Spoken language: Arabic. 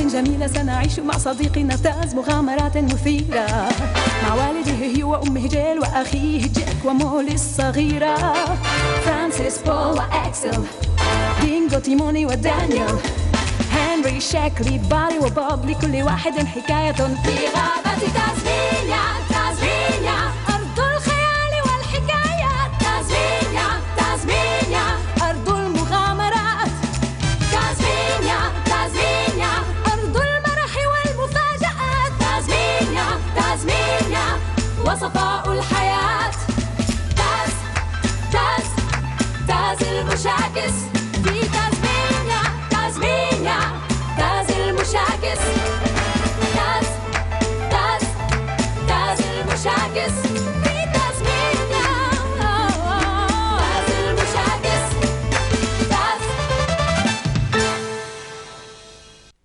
جميلة سنعيش مع صديقنا تاز مغامرات مثيرة. مع والده وأمه جيل وأخيه جاك ومولي الصغيرة. فرانسيس بول وأكسل دينجو تيموني ودانيال هنري شاكلي باري وبوب لكل واحد حكاية في غابة المشاكس في تازمينيا تازمينيا تاز المشاكس تاز تاز تاز المشاكس